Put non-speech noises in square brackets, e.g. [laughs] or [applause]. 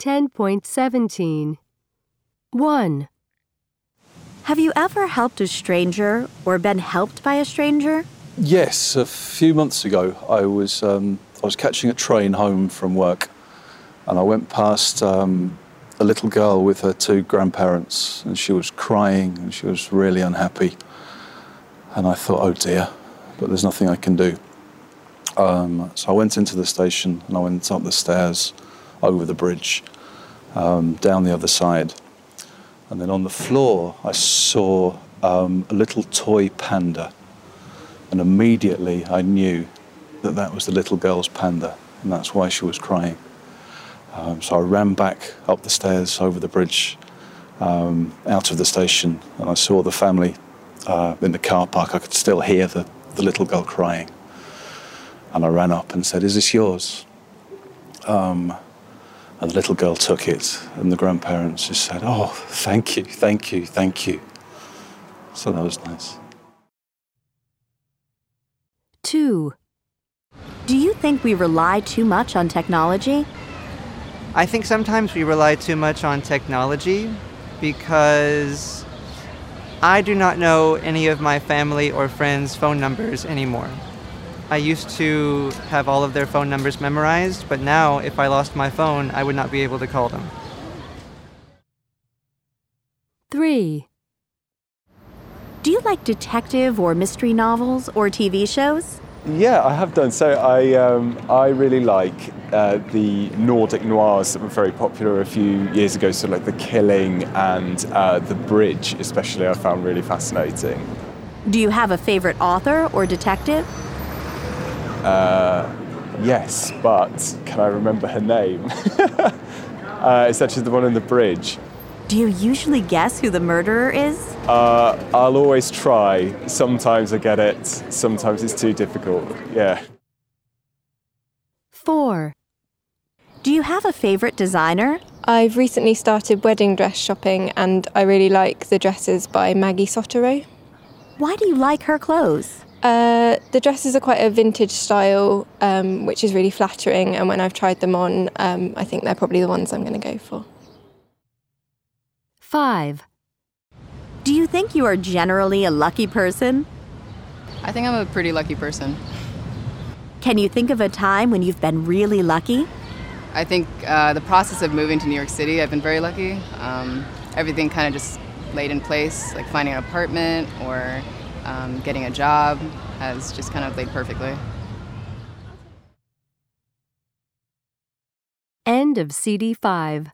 10.17 1. Have you ever helped a stranger or been helped by a stranger? Yes, a few months ago, I was um, I was catching a train home from work, and I went past um, a little girl with her two grandparents, and she was crying and she was really unhappy. And I thought, oh dear, but there's nothing I can do. Um, so I went into the station and I went up the stairs, over the bridge, um, down the other side, and then on the floor I saw um, a little toy panda and immediately I knew that that was the little girl's panda, and that's why she was crying. Um, so I ran back up the stairs over the bridge um, out of the station, and I saw the family uh, in the car park. I could still hear the, the little girl crying. And I ran up and said, Is this yours? Um, and the little girl took it, and the grandparents just said, Oh, thank you, thank you, thank you. So that was nice. 2. Do you think we rely too much on technology? I think sometimes we rely too much on technology because I do not know any of my family or friends' phone numbers anymore. I used to have all of their phone numbers memorized, but now if I lost my phone, I would not be able to call them. 3. Do you like detective or mystery novels or TV shows? Yeah, I have done. So I, um, I really like uh, the Nordic noirs that were very popular a few years ago. So like The Killing and uh, The Bridge, especially, I found really fascinating. Do you have a favorite author or detective? Uh, yes, but can I remember her name? [laughs] uh, it's actually the one in The Bridge. Do you usually guess who the murderer is? Uh, I'll always try. Sometimes I get it, sometimes it's too difficult. Yeah. 4. Do you have a favorite designer? I've recently started wedding dress shopping and I really like the dresses by Maggie Sottero. Why do you like her clothes? Uh, the dresses are quite a vintage style, um, which is really flattering, and when I've tried them on, um, I think they're probably the ones I'm going to go for. 5. Do you think you are generally a lucky person? I think I'm a pretty lucky person. Can you think of a time when you've been really lucky? I think uh, the process of moving to New York City, I've been very lucky. Um, everything kind of just laid in place, like finding an apartment or um, getting a job, has just kind of laid perfectly. End of CD 5.